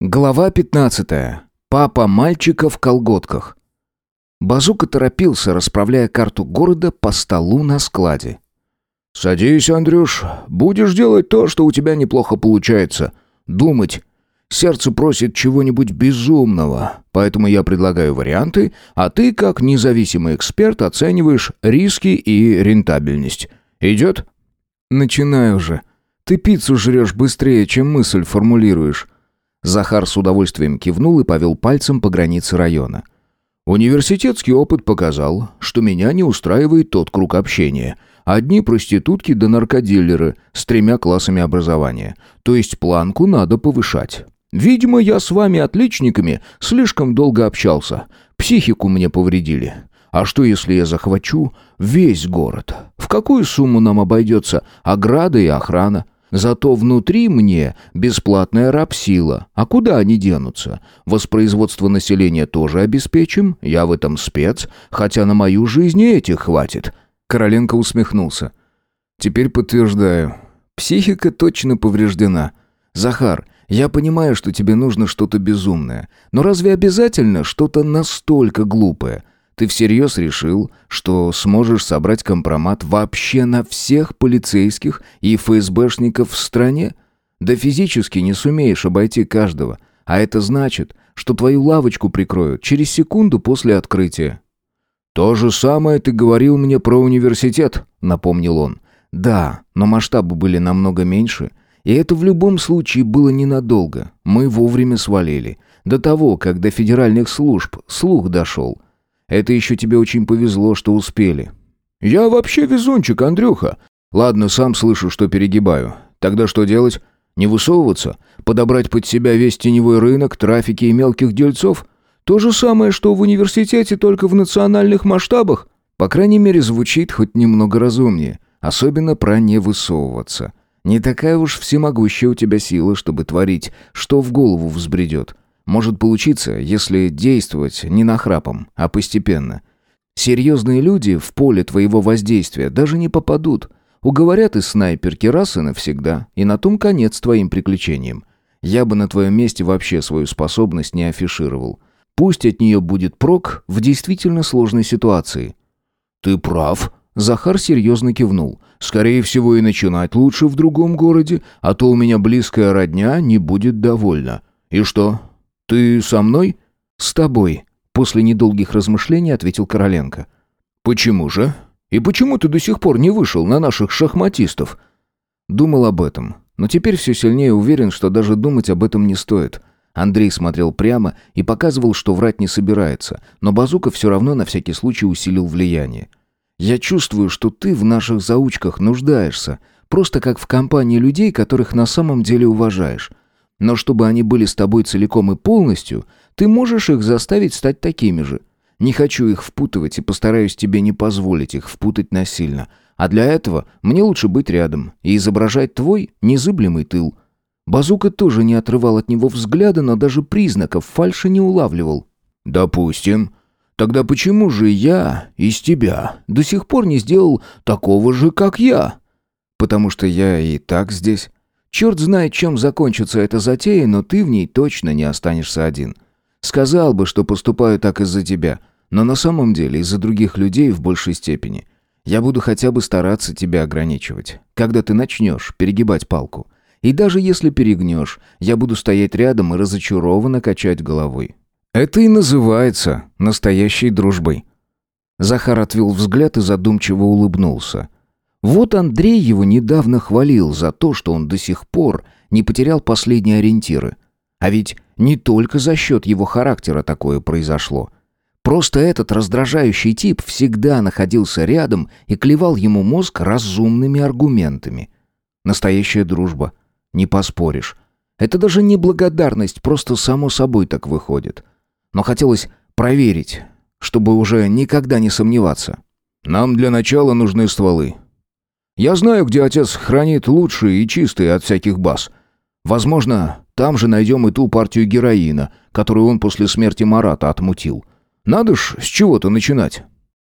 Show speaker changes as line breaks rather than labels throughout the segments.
Глава 15. Папа мальчика в колготках. Базука торопился, расправляя карту города по столу на складе.
«Садись, Андрюш. Будешь делать то, что у тебя неплохо получается. Думать. Сердце просит чего-нибудь безумного, поэтому я предлагаю варианты, а ты, как независимый эксперт, оцениваешь риски и рентабельность. Идет?»
«Начинай уже. Ты пиццу жрешь быстрее, чем мысль формулируешь». Захар с удовольствием кивнул и повел пальцем по границе района.
«Университетский опыт показал, что меня не устраивает тот круг общения. Одни проститутки да наркодилеры с тремя классами образования. То есть планку надо повышать. Видимо, я с вами, отличниками, слишком долго общался. Психику мне повредили. А что, если я захвачу весь город? В какую сумму нам обойдется ограда и охрана? Зато внутри мне бесплатная рабсила. А куда они денутся? Воспроизводство населения тоже обеспечим. Я в этом спец, хотя на мою жизнь и этих хватит».
Короленко усмехнулся. «Теперь подтверждаю. Психика точно повреждена. Захар, я понимаю, что тебе нужно что-то безумное. Но разве обязательно что-то настолько глупое? Ты всерьез решил, что сможешь собрать компромат вообще на всех полицейских и ФСБшников в стране? Да физически не сумеешь обойти каждого. А это значит, что твою лавочку прикроют через секунду после открытия.
«То же самое ты говорил мне про университет», — напомнил он.
«Да, но масштабы были намного меньше, и это в любом случае было ненадолго. Мы вовремя свалили. До того, как до федеральных служб слух дошел. Это еще тебе очень повезло, что успели».
«Я вообще везунчик, Андрюха. Ладно, сам слышу, что перегибаю. Тогда что делать? Не высовываться? Подобрать под себя весь теневой рынок, трафики и мелких дельцов? То же самое, что в университете, только в национальных масштабах?»
По крайней мере, звучит хоть немного разумнее. Особенно про не высовываться. Не такая уж всемогущая у тебя сила, чтобы творить, что в голову взбредет. Может получиться, если действовать не нахрапом, а постепенно. Серьезные люди в поле твоего воздействия даже не попадут. Уговорят из снайперки раз и навсегда, и на том конец твоим приключениям. Я бы на твоем месте вообще свою способность не афишировал. Пусть от нее будет прок в действительно сложной ситуации.
«Ты прав», — Захар серьезно кивнул. «Скорее всего и начинать лучше в другом городе, а то у меня близкая родня не будет довольна. И что, «Ты со мной?»
«С тобой», — после недолгих размышлений ответил Короленко.
«Почему же? И почему ты до сих пор не вышел на наших шахматистов?»
Думал об этом, но теперь все сильнее уверен, что даже думать об этом не стоит. Андрей смотрел прямо и показывал, что врать не собирается, но Базука все равно на всякий случай усилил влияние. «Я чувствую, что ты в наших заучках нуждаешься, просто как в компании людей, которых на самом деле уважаешь. Но чтобы они были с тобой целиком и полностью, ты можешь их заставить стать такими же. Не хочу их впутывать и постараюсь тебе не позволить их впутать насильно. А для этого мне лучше быть рядом и изображать твой незыблемый тыл. Базука тоже не отрывал от него взгляда, но даже признаков фальши не улавливал.
«Допустим. Тогда почему же я из тебя до сих пор не сделал такого же, как я?»
«Потому что я и так здесь. Черт знает, чем закончится эта затея, но ты в ней точно не останешься один. Сказал бы, что поступаю так из-за тебя, но на самом деле из-за других людей в большей степени. Я буду хотя бы стараться тебя ограничивать, когда ты начнешь перегибать палку. И даже если перегнешь, я буду стоять рядом и разочарованно качать головой. Это и называется настоящей дружбой. Захар отвел взгляд и задумчиво улыбнулся. Вот Андрей его недавно хвалил за то, что он до сих пор не потерял последние ориентиры. А ведь не только за счет его характера такое произошло. Просто этот раздражающий тип всегда находился рядом и клевал ему мозг разумными аргументами. Настоящая дружба. Не поспоришь. Это даже не благодарность, просто само собой так выходит. Но хотелось проверить, чтобы уже никогда не сомневаться.
«Нам для начала нужны стволы. Я знаю, где отец хранит лучшие и чистые от всяких баз. Возможно, там же найдем и ту партию героина, которую он после смерти Марата отмутил. Надо ж с чего-то начинать».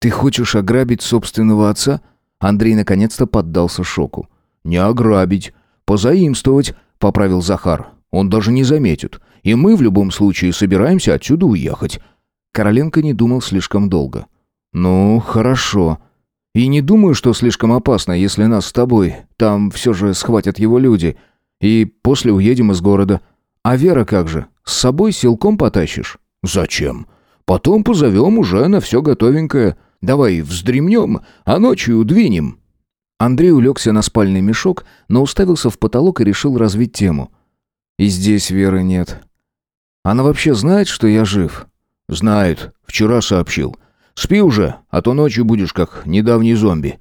«Ты хочешь ограбить собственного отца?» Андрей наконец-то поддался шоку.
«Не ограбить, позаимствовать», — поправил Захар. Он даже не заметит. И мы в любом случае собираемся отсюда уехать».
Короленко не думал слишком долго. «Ну, хорошо. И не думаю, что слишком опасно, если нас с тобой там все же схватят его люди. И после уедем из города. А Вера как же? С собой силком потащишь?»
«Зачем? Потом позовем уже на все готовенькое. Давай вздремнем, а ночью двинем».
Андрей улегся на спальный мешок, но уставился в потолок и решил развить тему. «И здесь Веры нет. Она вообще знает, что я жив?»
«Знает. Вчера сообщил. Спи уже, а то ночью будешь как недавний зомби».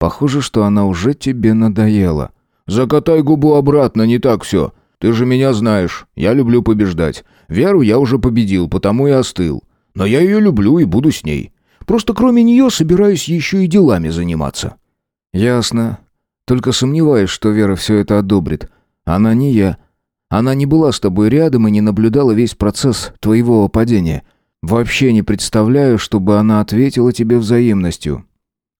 «Похоже, что она уже тебе надоела».
«Закатай губу обратно, не так все. Ты же меня знаешь. Я люблю побеждать. Веру я уже победил, потому и остыл. Но я ее люблю и буду с ней. Просто кроме нее собираюсь еще и делами заниматься».
«Ясно. Только сомневаюсь, что Вера все это одобрит. Она не я. Она не была с тобой рядом и не наблюдала весь процесс твоего падения. Вообще не представляю, чтобы она ответила тебе взаимностью».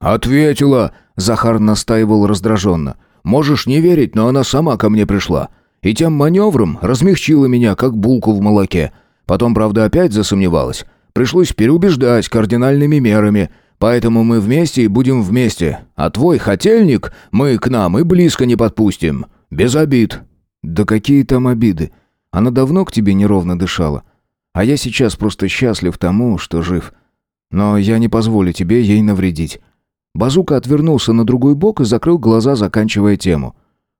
«Ответила!» — Захар настаивал раздраженно. «Можешь не верить, но она сама ко мне пришла. И тем маневром размягчила меня, как булку в молоке. Потом, правда, опять засомневалась. Пришлось переубеждать кардинальными мерами. Поэтому мы вместе и будем вместе. А твой хотельник мы к нам и близко не подпустим. Без обид».
«Да какие там обиды? Она давно к тебе неровно дышала. А я сейчас просто счастлив тому, что жив. Но я не позволю тебе ей навредить». Базука отвернулся на другой бок и закрыл глаза, заканчивая тему.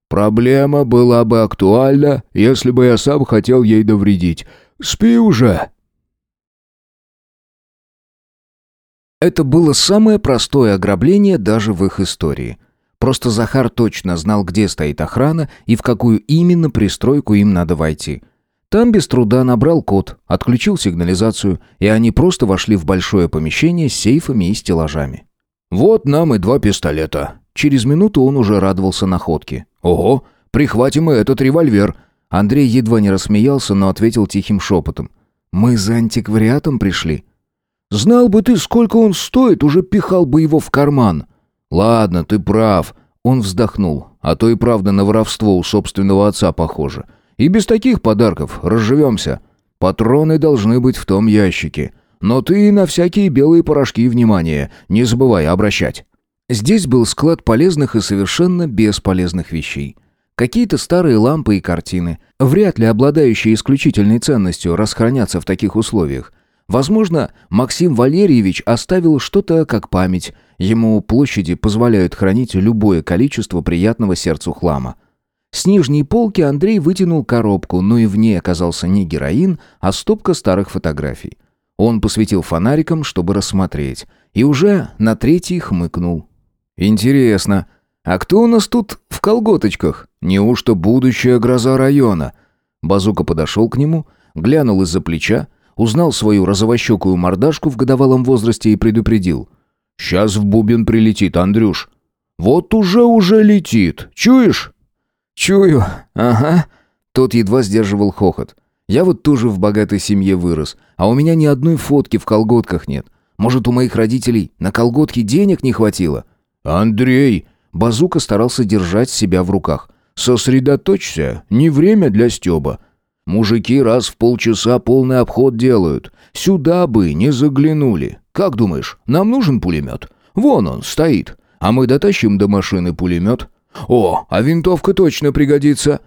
«Проблема была бы актуальна, если бы я сам хотел ей навредить. Спи уже!»
Это было самое простое ограбление даже в их истории. Просто Захар точно знал, где стоит охрана и в какую именно пристройку им надо войти. Там без труда набрал код, отключил сигнализацию, и они просто вошли в большое помещение с сейфами и стеллажами.
«Вот нам и два пистолета».
Через минуту он уже радовался находке.
«Ого, прихватим и этот револьвер».
Андрей едва не рассмеялся, но ответил тихим шепотом. «Мы за антиквариатом пришли?»
Знал бы ты, сколько он стоит, уже пихал бы его в карман. Ладно, ты прав. Он вздохнул. А то и правда на воровство у собственного отца похоже. И без таких подарков разживемся. Патроны должны быть в том ящике. Но ты на всякие белые порошки внимание не забывай обращать.
Здесь был склад полезных и совершенно бесполезных вещей. Какие-то старые лампы и картины, вряд ли обладающие исключительной ценностью, расхранятся в таких условиях. Возможно, Максим Валерьевич оставил что-то как память. Ему площади позволяют хранить любое количество приятного сердцу хлама. С нижней полки Андрей вытянул коробку, но и в ней оказался не героин, а стопка старых фотографий. Он посветил фонариком, чтобы рассмотреть, и уже на третий хмыкнул. «Интересно, а кто у нас тут в колготочках? Неужто будущая гроза района?» Базука подошел к нему, глянул из-за плеча, узнал свою розовощекую мордашку в годовалом возрасте и предупредил.
«Сейчас в бубен прилетит, Андрюш». «Вот уже-уже летит. Чуешь?»
«Чую. Ага». Тот едва сдерживал хохот. «Я вот тоже в богатой семье вырос, а у меня ни одной фотки в колготках нет. Может, у моих родителей на колготки денег не хватило?»
«Андрей!»
Базука старался держать себя в руках.
«Сосредоточься. Не время для стёба. Мужики раз в полчаса полный обход делают. Сюда бы не заглянули. Как думаешь, нам нужен пулемет? Вон он, стоит. А мы дотащим до машины пулемет. О, а винтовка точно пригодится.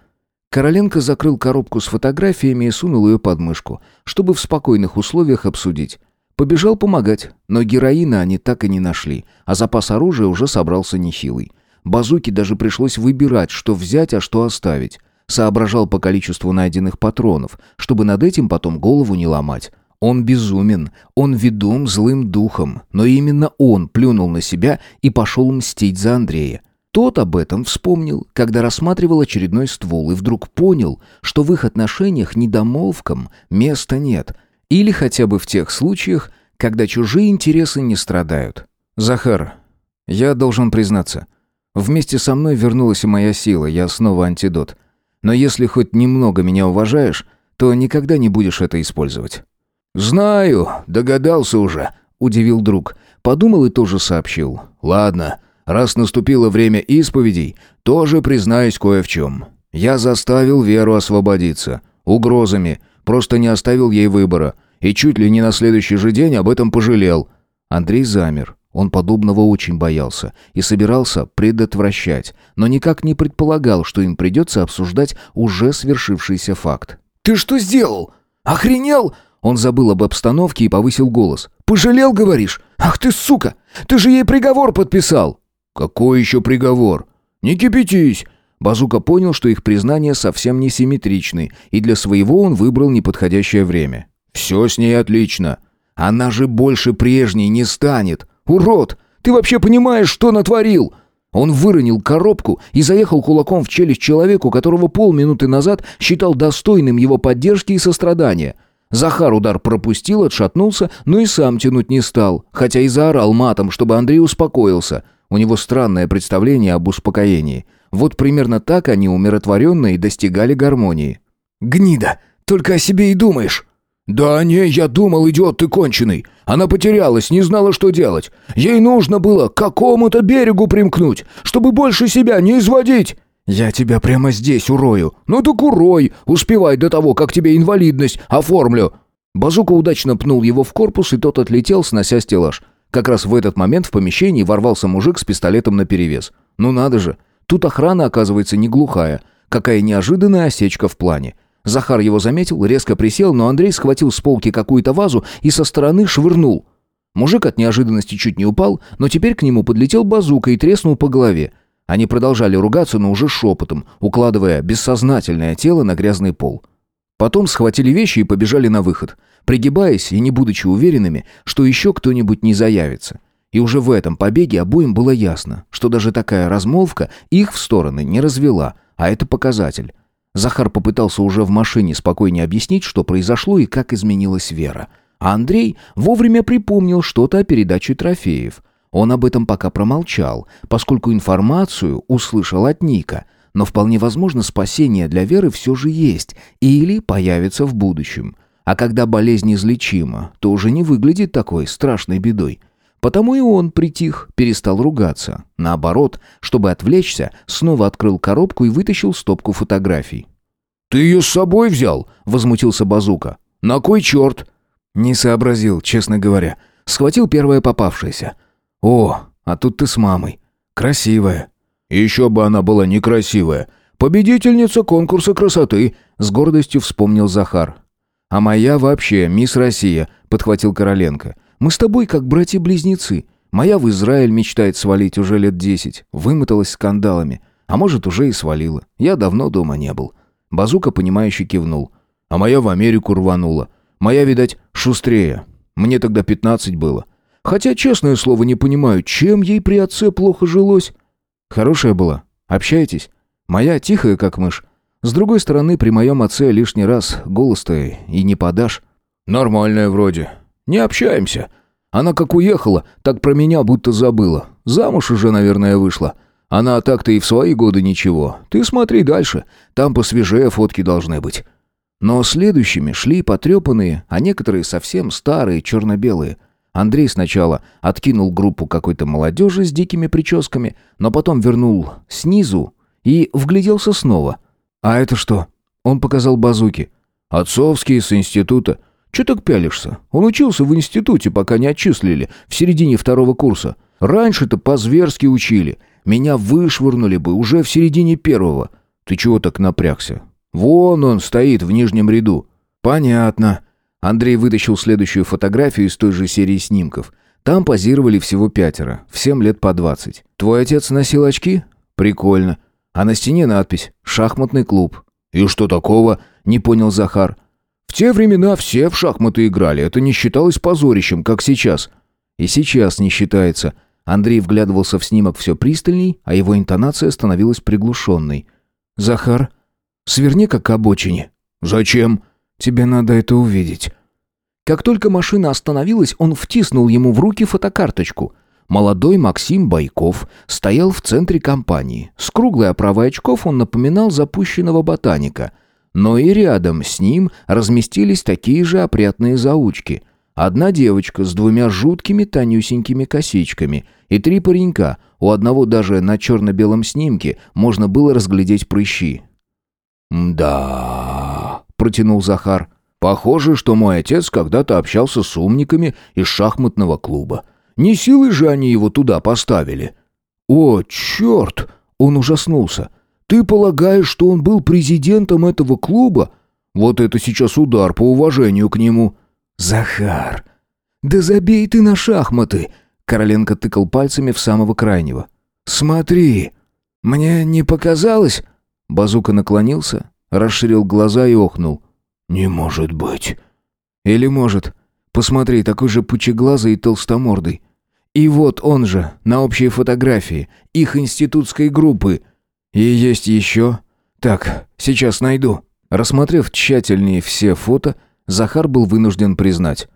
Короленко закрыл коробку с фотографиями и сунул ее под мышку, чтобы в спокойных условиях обсудить. Побежал помогать, но героина они так и не нашли, а запас оружия уже собрался нехилый. Базуке даже пришлось выбирать, что взять, а что оставить. Соображал по количеству найденных патронов, чтобы над этим потом голову не ломать. Он безумен, он ведом злым духом, но именно он плюнул на себя и пошел мстить за Андрея. Тот об этом вспомнил, когда рассматривал очередной ствол и вдруг понял, что в их отношениях недомолвкам места нет, или хотя бы в тех случаях, когда чужие интересы не страдают. «Захар, я должен признаться, вместе со мной вернулась и моя сила, я снова антидот. Но если хоть немного меня уважаешь, то никогда не будешь это использовать».
«Знаю, догадался уже», — удивил друг. Подумал и тоже сообщил. «Ладно, раз наступило время исповедей, тоже признаюсь кое в чем.
Я заставил Веру освободиться. Угрозами. Просто не оставил ей выбора. И чуть ли не на следующий же день об этом пожалел. Андрей замер. Он подобного очень боялся и собирался предотвращать, но никак не предполагал, что им придется обсуждать уже свершившийся факт.
«Ты что сделал? Охренел?»
Он забыл об обстановке и повысил голос.
«Пожалел, говоришь? Ах ты, сука! Ты же ей приговор подписал!»
«Какой еще приговор?» «Не кипятись!» Базука понял, что их признания совсем не симметричны, и для своего он выбрал неподходящее время. «Все с ней отлично. Она же больше прежней не станет. Урод! Ты вообще понимаешь, что натворил?» Он выронил коробку и заехал кулаком в челюсть человеку, которого полминуты назад считал достойным его поддержки и сострадания. Захар удар пропустил, отшатнулся, но и сам тянуть не стал, хотя и заорал матом, чтобы Андрей успокоился. У него странное представление об успокоении. Вот примерно так они умиротворенно и достигали гармонии.
«Гнида! Только о себе и думаешь!»
«Да не, я думал, идиот ты конченый. Она потерялась, не знала, что делать. Ей нужно было к какому-то берегу примкнуть, чтобы больше себя не изводить». «Я тебя прямо здесь урою». «Ну так урой, успевай до того, как тебе инвалидность оформлю». Базука удачно пнул его в корпус, и тот отлетел, снося стеллаж. Как раз в этот момент в помещении ворвался мужик с пистолетом наперевес. «Ну надо же, тут охрана, оказывается, не глухая. Какая неожиданная осечка в плане. Захар его заметил, резко присел, но Андрей схватил с полки какую-то вазу и со стороны швырнул. Мужик от неожиданности чуть не упал, но теперь к нему подлетел базука и треснул по голове. Они продолжали ругаться, но уже шепотом, укладывая бессознательное тело на грязный пол. Потом схватили вещи и побежали на выход, пригибаясь и не будучи уверенными, что еще кто-нибудь не заявится. И уже в этом побеге обоим было ясно, что даже такая размолвка их в стороны не развела, а это показатель. Захар попытался уже в машине спокойнее объяснить, что произошло и как изменилась Вера. А Андрей вовремя припомнил что-то о передаче трофеев. Он об этом пока промолчал, поскольку информацию услышал от Ника. Но вполне возможно, спасение для Веры все же есть или появится в будущем. А когда болезнь излечима, то уже не выглядит такой страшной бедой. Потому и он притих, перестал ругаться. Наоборот, чтобы отвлечься, снова открыл коробку и вытащил стопку фотографий.
«Ты ее с собой взял?» — возмутился Базука. «На кой черт?»
Не сообразил, честно говоря. Схватил первое попавшееся. «О, а тут ты с мамой. Красивая».
«Еще бы она была некрасивая. Победительница конкурса красоты», — с гордостью вспомнил Захар.
«А моя вообще мисс Россия», — подхватил Короленко. Мы с тобой как братья-близнецы. Моя в Израиль мечтает свалить уже лет десять. Вымоталась скандалами. А может, уже и свалила. Я давно дома не был. Базука, понимающе кивнул. А моя в Америку рванула. Моя, видать, шустрее. Мне тогда пятнадцать было. Хотя, честное слово, не понимаю, чем ей при отце плохо жилось. Хорошая была. Общаетесь? Моя тихая, как мышь. С другой стороны, при моем отце лишний раз голос-то и не подашь.
Нормальная вроде. Не общаемся. Она как уехала, так про меня будто забыла. Замуж уже, наверное, вышла. Она так-то и в свои годы ничего. Ты смотри дальше. Там посвежее фотки должны быть».
Но следующими шли потрепанные, а некоторые совсем старые, черно-белые. Андрей сначала откинул группу какой-то молодежи с дикими прическами, но потом вернул снизу и вгляделся снова. «А это что?» Он показал базуки.
«Отцовские с института. Че так пялишься? Он учился в институте, пока не отчислили, в середине второго курса. Раньше-то по-зверски учили. Меня вышвырнули бы уже в середине первого. Ты чего так напрягся? Вон он стоит в нижнем ряду».
«Понятно». Андрей вытащил следующую фотографию из той же серии снимков. Там позировали всего пятеро, всем лет по двадцать. «Твой отец носил очки? Прикольно. А на стене надпись «Шахматный клуб».
«И что такого?» — не понял Захар. В те времена все в шахматы играли, это не считалось позорищем, как сейчас.
И сейчас не считается. Андрей вглядывался в снимок все пристальней, а его интонация становилась приглушенной. «Захар, сверни как к обочине».
«Зачем?»
«Тебе надо это увидеть». Как только машина остановилась, он втиснул ему в руки фотокарточку. Молодой Максим Байков стоял в центре компании. С круглой оправой очков он напоминал запущенного ботаника. Но и рядом с ним разместились такие же опрятные заучки. Одна девочка с двумя жуткими тонюсенькими косичками и три паренька, у одного даже на черно-белом снимке можно было разглядеть прыщи.
«Да...» — протянул Захар. «Похоже, что мой отец когда-то общался с умниками из шахматного клуба. Не силой же они его туда поставили». «О, черт!» — он ужаснулся. «Ты полагаешь, что он был президентом этого клуба? Вот это сейчас удар по уважению к нему». «Захар, да забей ты на шахматы!» Короленко тыкал пальцами в самого крайнего. «Смотри! Мне не показалось?» Базука наклонился, расширил глаза и охнул. «Не может быть!» «Или может. Посмотри, такой же пучеглазый и толстомордый. И вот он же, на общей фотографии, их институтской группы. И есть еще. Так, сейчас найду». Рассмотрев тщательнее все фото, Захар был вынужден признать.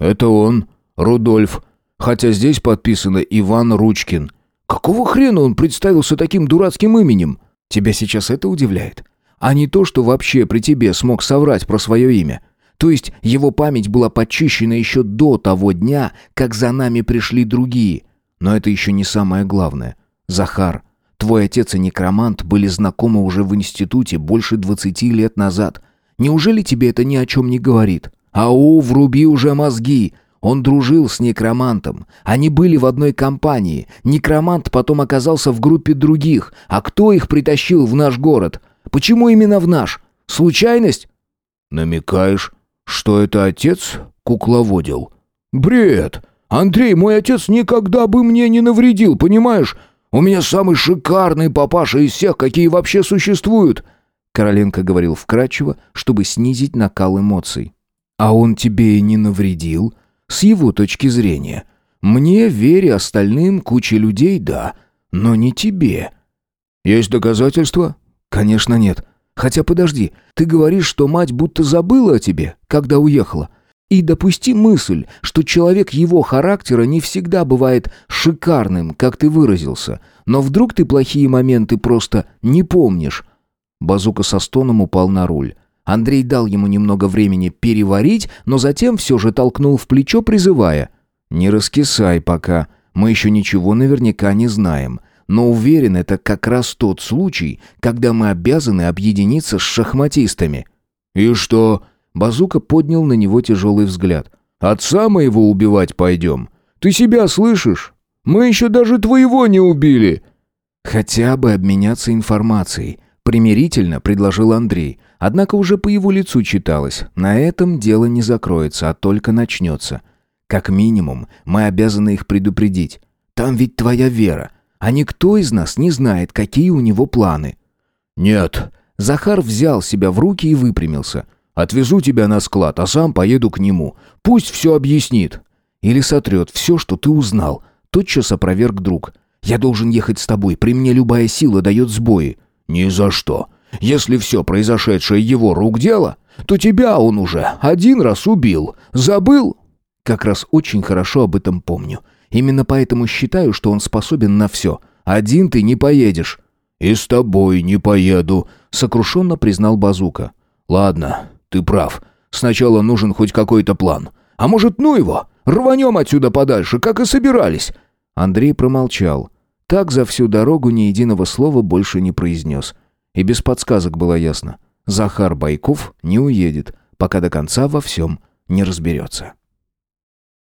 «Это он, Рудольф, хотя здесь подписано Иван Ручкин. Какого хрена он представился таким дурацким именем? Тебя сейчас это удивляет? А не то, что вообще при тебе смог соврать про свое имя. То есть его память была почищена еще до того дня, как за нами пришли другие. Но это еще не самое главное. Захар, твой отец и некромант были знакомы уже в институте больше двадцати лет назад. Неужели тебе это ни о чем не говорит? Ау, вруби уже мозги. Он дружил с некромантом. Они были в одной компании. Некромант потом оказался в группе других. А кто их притащил в наш город? Почему именно в наш? Случайность? Намекаешь, что это отец кукловодил? Бред! Андрей, мой отец никогда бы мне не навредил, понимаешь? У меня самый шикарный папаша из всех, какие вообще существуют. Короленко говорил вкратчиво, чтобы снизить накал эмоций. А он тебе и не навредил? С его точки зрения. Мне, вере остальным, куче людей, да, но не тебе. Есть доказательства? Конечно, нет. Хотя подожди, ты говоришь, что мать будто забыла о тебе, когда уехала. И допусти мысль, что человек его характера не всегда бывает шикарным, как ты выразился, но вдруг ты плохие моменты просто не помнишь. Базука со стоном упал на руль. Андрей дал ему немного времени переварить, но затем все же толкнул в плечо, призывая. «Не раскисай пока, мы еще ничего наверняка не знаем. Но уверен, это как раз тот случай, когда мы обязаны объединиться с шахматистами». «И что?» Базука поднял на него тяжелый взгляд. «Отца моего убивать пойдем? Ты себя слышишь? Мы еще даже твоего не убили!» «Хотя бы обменяться информацией», — примирительно предложил Андрей. Однако уже по его лицу читалось. На этом дело не закроется, а только начнется. Как минимум, мы обязаны их предупредить. Там ведь твоя вера. А никто из нас не знает, какие у него планы. Нет. Захар взял себя в руки и выпрямился. Отвезу тебя на склад, а сам поеду к нему. Пусть все объяснит. Или сотрет все, что ты узнал. Тотчас опроверг друг. Я должен ехать с тобой. При мне любая сила дает сбои. Ни за что. Если все произошедшее его рук дело, то тебя он уже один раз убил. Забыл? Как раз очень хорошо об этом помню. Именно поэтому считаю, что он способен на все. Один ты не поедешь». «И с тобой не поеду», — сокрушенно признал Базука. «Ладно, ты прав. Сначала нужен хоть какой-то план. А может, ну его? Рванем отсюда подальше, как и собирались». Андрей промолчал. Так за всю дорогу ни единого слова больше не произнес. И без подсказок было ясно. Захар Байков не уедет, пока до конца во всем не разберется.